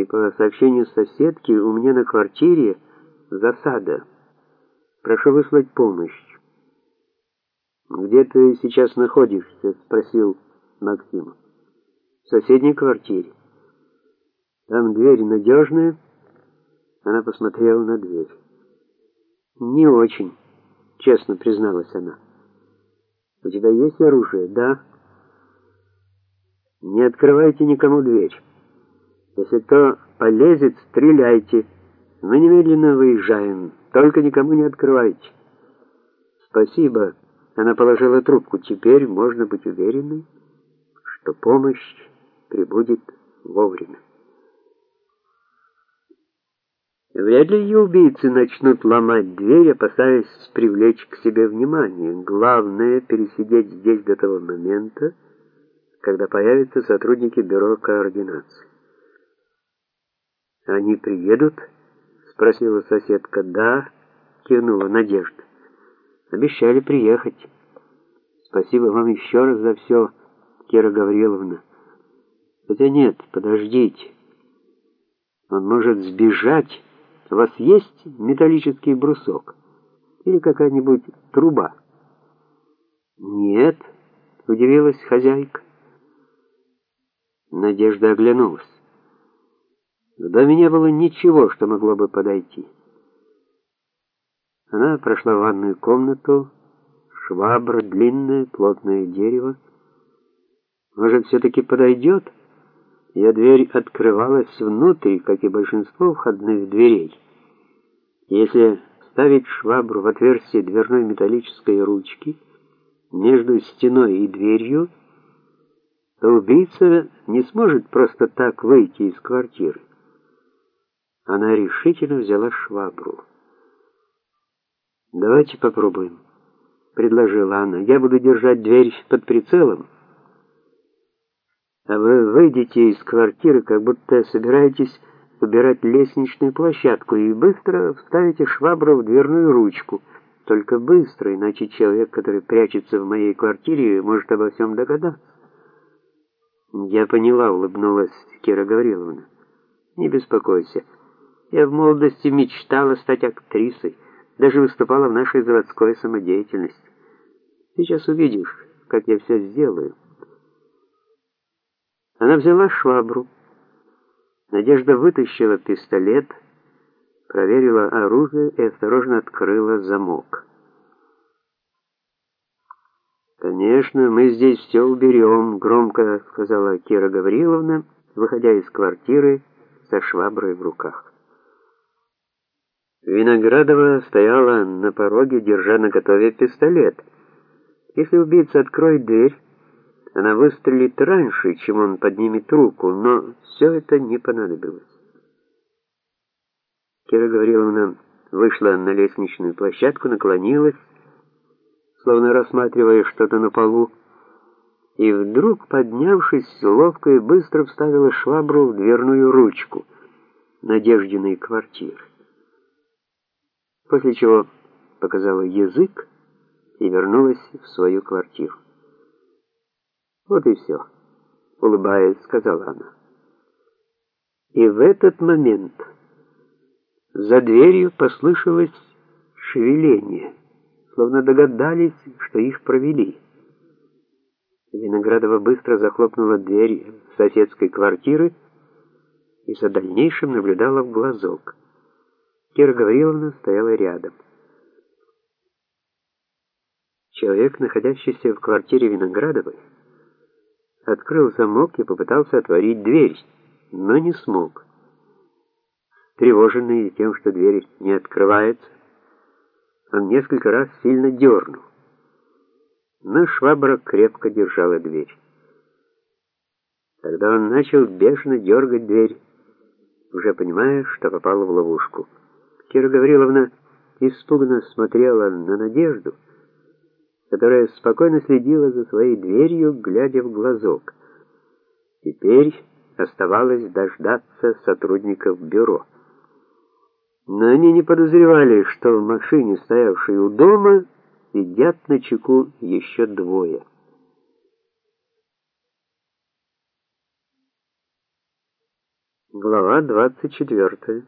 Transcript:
И по сообщению соседки, у меня на квартире засада. Прошу выслать помощь. Где ты сейчас находишься? спросил Максим. В соседней квартире. Там дверь надежная?» Она посмотрела на дверь. Не очень, честно призналась она. У тебя есть оружие? Да. Не открывайте никому дверь. Если кто полезет, стреляйте. Мы немедленно выезжаем. Только никому не открывайте. Спасибо. Она положила трубку. Теперь можно быть уверенной, что помощь прибудет вовремя. Вряд ли ее убийцы начнут ломать дверь, опасаясь привлечь к себе внимание. Главное — пересидеть здесь до того момента, когда появятся сотрудники бюро координации. «Они приедут?» — спросила соседка. «Да», — кивнула Надежда. «Обещали приехать. Спасибо вам еще раз за все, Кира Гавриловна. Хотя нет, подождите. Он может сбежать». У вас есть металлический брусок или какая-нибудь труба? Нет, удивилась хозяйка. Надежда оглянулась. В доме не было ничего, что могло бы подойти. Она прошла в ванную комнату, швабра, длинное, плотное дерево. Может, все-таки подойдет? Ее дверь открывалась внутрь, как и большинство входных дверей. Если ставить швабру в отверстие дверной металлической ручки между стеной и дверью, то убийца не сможет просто так выйти из квартиры. Она решительно взяла швабру. «Давайте попробуем», — предложила она. «Я буду держать дверь под прицелом» а вы выйдете из квартиры, как будто собираетесь убирать лестничную площадку и быстро вставите швабру в дверную ручку. Только быстро, иначе человек, который прячется в моей квартире, может обо всем догадаться. Я поняла, улыбнулась Кира Гавриловна. Не беспокойся. Я в молодости мечтала стать актрисой, даже выступала в нашей заводской самодеятельности. Сейчас увидишь, как я все сделаю. Она взяла швабру. Надежда вытащила пистолет, проверила оружие и осторожно открыла замок. «Конечно, мы здесь все уберем», — громко сказала Кира Гавриловна, выходя из квартиры со шваброй в руках. Виноградова стояла на пороге, держа наготове пистолет. Если убийца откроет дверь, она выстрелит раньше, чем он поднимет руку, но все это не понадобилось. Кира Гавриловна вышла на лестничную площадку, наклонилась, словно рассматривая что-то на полу, и вдруг, поднявшись, ловко и быстро вставила швабру в дверную ручку Надеждиной квартиры. После чего показала язык и вернулась в свою квартиру. Вот и все, улыбаясь, сказала она. И в этот момент за дверью послышалось шевеление, словно догадались, что их провели. Виноградова быстро захлопнула дверь соседской квартиры и за дальнейшим наблюдала в глазок. Кира Гавриловна стояла рядом. Человек, находящийся в квартире Виноградовой, открыл замок и попытался отворить дверь, но не смог. Тревоженный тем, что дверь не открывается, он несколько раз сильно дернул. Но швабра крепко держала дверь. Тогда он начал бешено дергать дверь, уже понимая, что попал в ловушку. Кира Гавриловна испуганно смотрела на Надежду, которая спокойно следила за своей дверью, глядя в глазок. Теперь оставалось дождаться сотрудников бюро. Но они не подозревали, что в машине, стоявшей у дома, сидят на чеку еще двое. Глава 24.